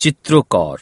চিত্রকর